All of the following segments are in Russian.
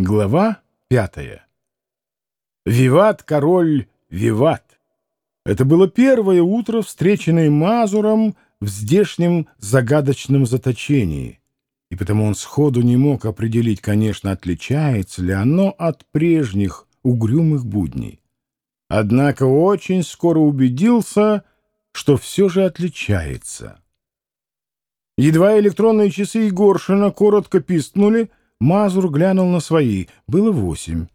Глава пятая. «Виват, король, виват!» Это было первое утро, встреченное Мазуром в здешнем загадочном заточении, и потому он сходу не мог определить, конечно, отличается ли оно от прежних угрюмых будней. Однако очень скоро убедился, что все же отличается. Едва электронные часы Егоршина коротко пискнули, Мазур глянул на свои. Было восемь.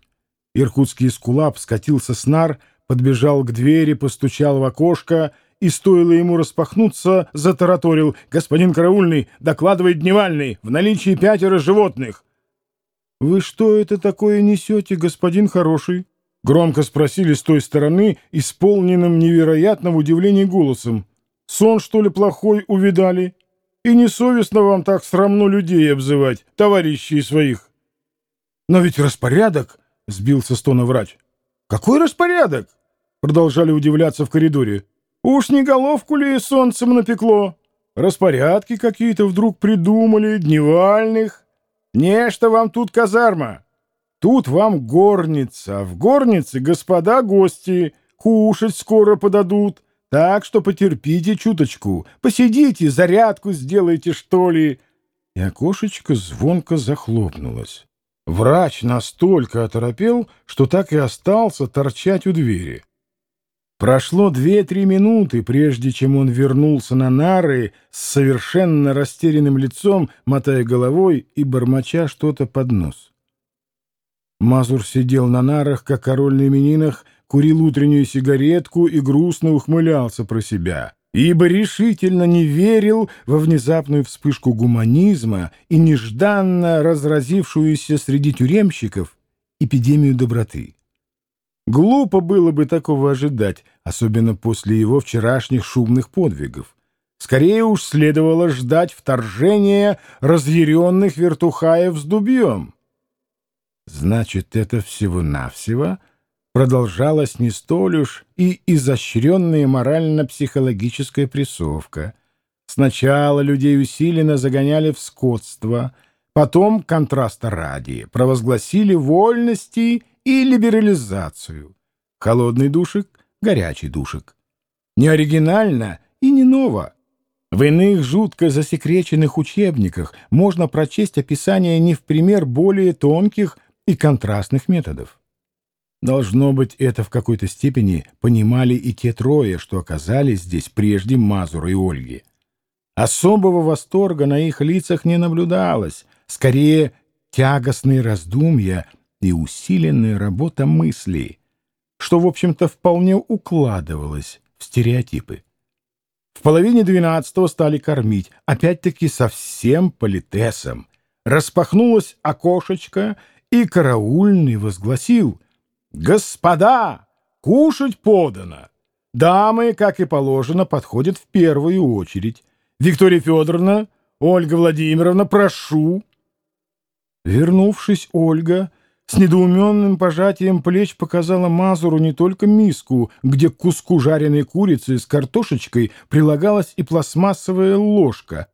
Иркутский скулап скатился с нар, подбежал к двери, постучал в окошко и, стоило ему распахнуться, затараторил. «Господин караульный, докладывает дневальный, в наличии пятеро животных». «Вы что это такое несете, господин хороший?» Громко спросили с той стороны, исполненным невероятного удивления голосом. «Сон, что ли, плохой увидали?» И несовестно вам так срамно людей обзывать, товарищей своих. Но ведь распорядок, — сбился с тона врач. Какой распорядок? Продолжали удивляться в коридоре. Уж не головку ли солнцем напекло? Распорядки какие-то вдруг придумали, дневальных. Нечто вам тут казарма. Тут вам горница, а в горнице господа гости кушать скоро подадут. Так что потерпите чуточку, посидите, зарядку сделайте, что ли. И окошечко звонко захлопнулось. Врач настолько оторопел, что так и остался торчать у двери. Прошло две-три минуты, прежде чем он вернулся на нары с совершенно растерянным лицом, мотая головой и бормоча что-то под нос. Мазур сидел на нарах, как король на именинах, курил утреннюю сигаретку и грустно ухмылялся про себя, ибо решительно не верил во внезапную вспышку гуманизма и нежданно разразившуюся среди тюремщиков эпидемию доброты. Глупо было бы такого ожидать, особенно после его вчерашних шумных подвигов. Скорее уж следовало ждать вторжения разъяренных вертухаев с дубьем. Значит, это всего-навсего — продолжалась не столь уж и изощренная морально-психологическая прессовка. Сначала людей усиленно загоняли в скотство, потом, контраста ради, провозгласили вольности и либерализацию. Холодный душек, горячий душек. Не оригинально и не ново. В иных жутко засекреченных учебниках можно прочесть описание не в пример более тонких и контрастных методов. Должно быть, это в какой-то степени понимали и те трое, что оказались здесь прежде Мазура и Ольги. Особого восторга на их лицах не наблюдалось, скорее тягостные раздумья и усиленная работа мыслей, что, в общем-то, вполне укладывалось в стереотипы. В половине двенадцатого стали кормить, опять-таки со всем политесом. Распахнулось окошечко, и караульный возгласил — «Господа, кушать подано!» Дамы, как и положено, подходят в первую очередь. Виктория Федоровна, Ольга Владимировна, прошу. Вернувшись, Ольга с недоуменным пожатием плеч показала Мазуру не только миску, где к куску жареной курицы с картошечкой прилагалась и пластмассовая ложка,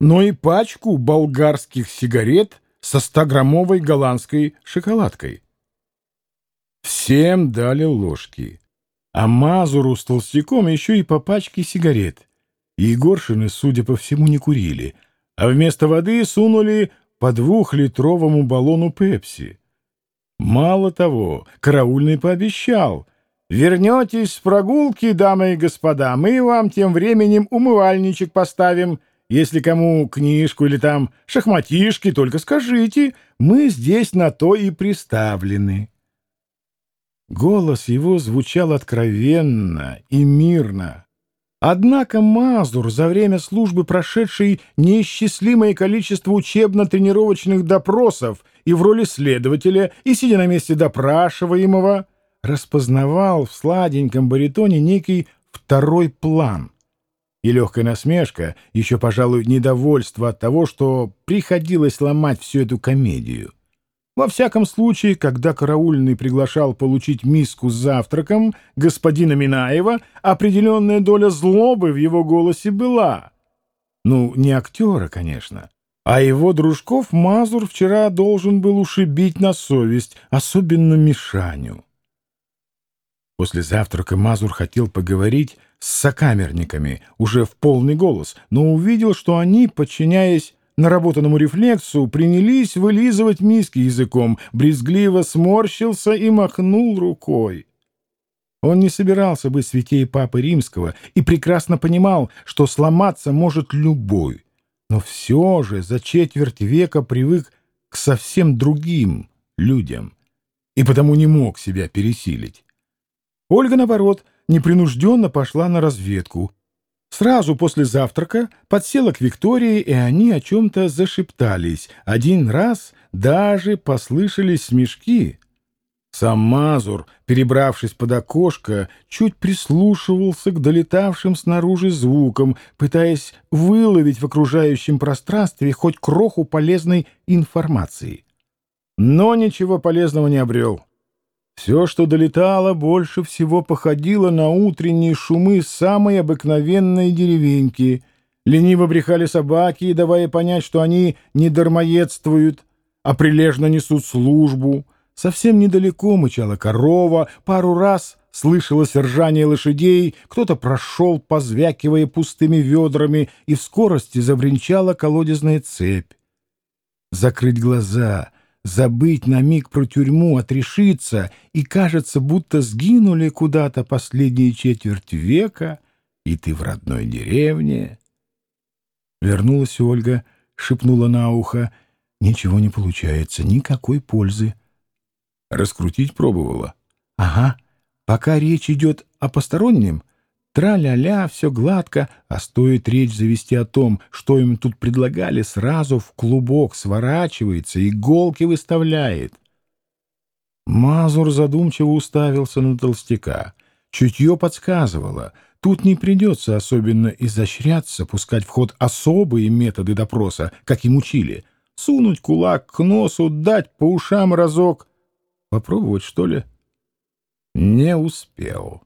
но и пачку болгарских сигарет со 100-граммовой голландской шоколадкой. Всем дали ложки. А Мазуру с толстяком еще и по пачке сигарет. Егоршины, судя по всему, не курили, а вместо воды сунули по двухлитровому баллону пепси. Мало того, караульный пообещал. «Вернетесь с прогулки, дамы и господа, мы вам тем временем умывальничек поставим. Если кому книжку или там шахматишки, только скажите, мы здесь на то и приставлены». Голос его звучал откровенно и мирно. Однако Мазур, за время службы прошедший неисчислимое количество учебно-тренировочных допросов и в роли следователя, и сидя на месте допрашиваемого, распознавал в сладеньком баритоне некий второй план. И легкая насмешка, еще, пожалуй, недовольство от того, что приходилось ломать всю эту комедию. Во всяком случае, когда караульный приглашал получить миску с завтраком господина Минаева, определенная доля злобы в его голосе была. Ну, не актера, конечно, А его дружков Мазур вчера должен был ушибить на совесть, особенно Мишаню. После завтрака Мазур хотел поговорить с сокамерниками уже в полный голос, но увидел, что они, подчиняясь наработанному рефлексу, принялись вылизывать миски языком, брезгливо сморщился и махнул рукой. Он не собирался быть святей Папы Римского и прекрасно понимал, что сломаться может любой, но все же за четверть века привык к совсем другим людям и потому не мог себя пересилить. Ольга, наоборот, непринужденно пошла на разведку. Сразу после завтрака подсела к Виктории, и они о чем-то зашептались. Один раз даже послышались смешки. Сам Мазур, перебравшись под окошко, чуть прислушивался к долетавшим снаружи звукам, пытаясь выловить в окружающем пространстве хоть кроху полезной информации. Но ничего полезного не обрел. Все, что долетало, больше всего походило на утренние шумы самой обыкновенной деревеньки. Лениво брехали собаки, давая понять, что они не дармоедствуют, а прилежно несут службу — Совсем недалеко мычала корова, пару раз слышалось ржание лошадей, кто-то прошел, позвякивая пустыми ведрами, и в скорости забринчала колодезная цепь. Закрыть глаза, забыть на миг про тюрьму, отрешиться, и кажется, будто сгинули куда-то последние четверть века, и ты в родной деревне. Вернулась Ольга, шепнула на ухо, «Ничего не получается, никакой пользы». Раскрутить пробовала? Ага. Пока речь идет о постороннем, тра-ля-ля, все гладко, а стоит речь завести о том, что им тут предлагали, сразу в клубок сворачивается, иголки выставляет. Мазур задумчиво уставился на толстяка. Чутье подсказывало. Тут не придется особенно изощряться, пускать в ход особые методы допроса, как им учили. Сунуть кулак к носу, дать по ушам разок, Попробовать, что ли? Не успел.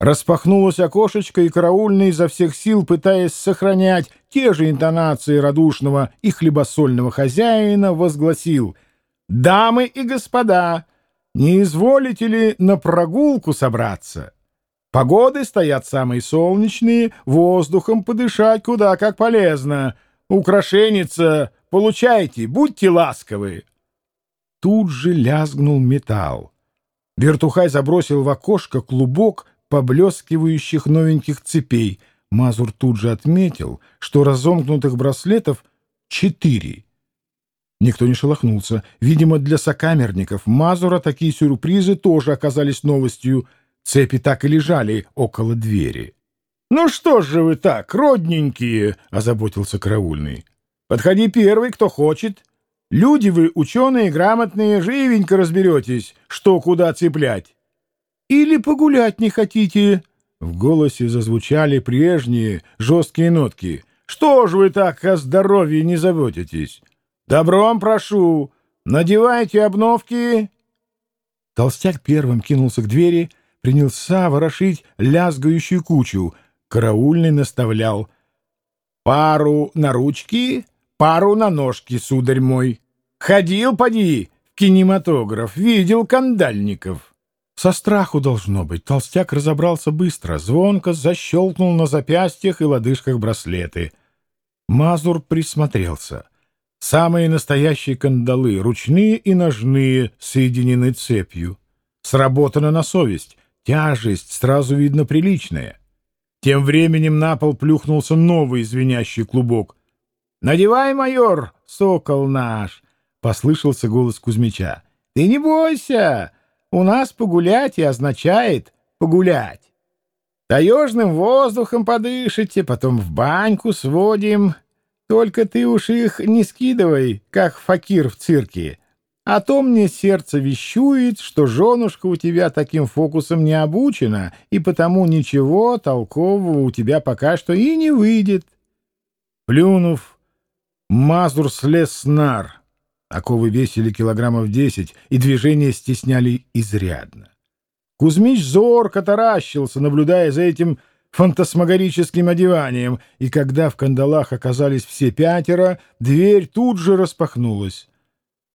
Распахнулось окошечко, и караульный изо всех сил, пытаясь сохранять те же интонации радушного и хлебосольного хозяина, возгласил «Дамы и господа, не изволите ли на прогулку собраться? Погоды стоят самые солнечные, воздухом подышать куда как полезно. Украшенница, получайте, будьте ласковы». Тут же лязгнул металл. Вертухай забросил в окошко клубок поблескивающих новеньких цепей. Мазур тут же отметил, что разомкнутых браслетов четыре. Никто не шелохнулся. Видимо, для сокамерников Мазура такие сюрпризы тоже оказались новостью. Цепи так и лежали около двери. — Ну что же вы так, родненькие? — озаботился караульный. — Подходи первый, кто хочет. Люди вы, ученые, грамотные, живенько разберетесь, что куда цеплять. Или погулять не хотите?» В голосе зазвучали прежние жесткие нотки. «Что ж вы так о здоровье не заботитесь? Добром прошу, надевайте обновки!» Толстяк первым кинулся к двери, принялся ворошить лязгающую кучу. Караульный наставлял. «Пару на ручки, пару на ножки, сударь мой. Ходил, поди, в кинематограф, видел кандальников. Со страху должно быть. Толстяк разобрался быстро, звонко защелкнул на запястьях и лодыжках браслеты. Мазур присмотрелся. Самые настоящие кандалы, ручные и ножные, соединены цепью. Сработано на совесть. Тяжесть сразу видно приличная. Тем временем на пол плюхнулся новый звенящий клубок. «Надевай, майор, сокол наш!» — послышался голос Кузьмича. «Ты не бойся! У нас погулять и означает погулять. Таежным воздухом подышите, потом в баньку сводим. Только ты уж их не скидывай, как факир в цирке. А то мне сердце вещует, что женушка у тебя таким фокусом не обучена, и потому ничего толкового у тебя пока что и не выйдет». Плюнув, Мазур слез с нар. Оковы весили килограммов десять, и движения стесняли изрядно. Кузьмич зорко таращился, наблюдая за этим фантасмагорическим одеванием, и когда в кандалах оказались все пятеро, дверь тут же распахнулась.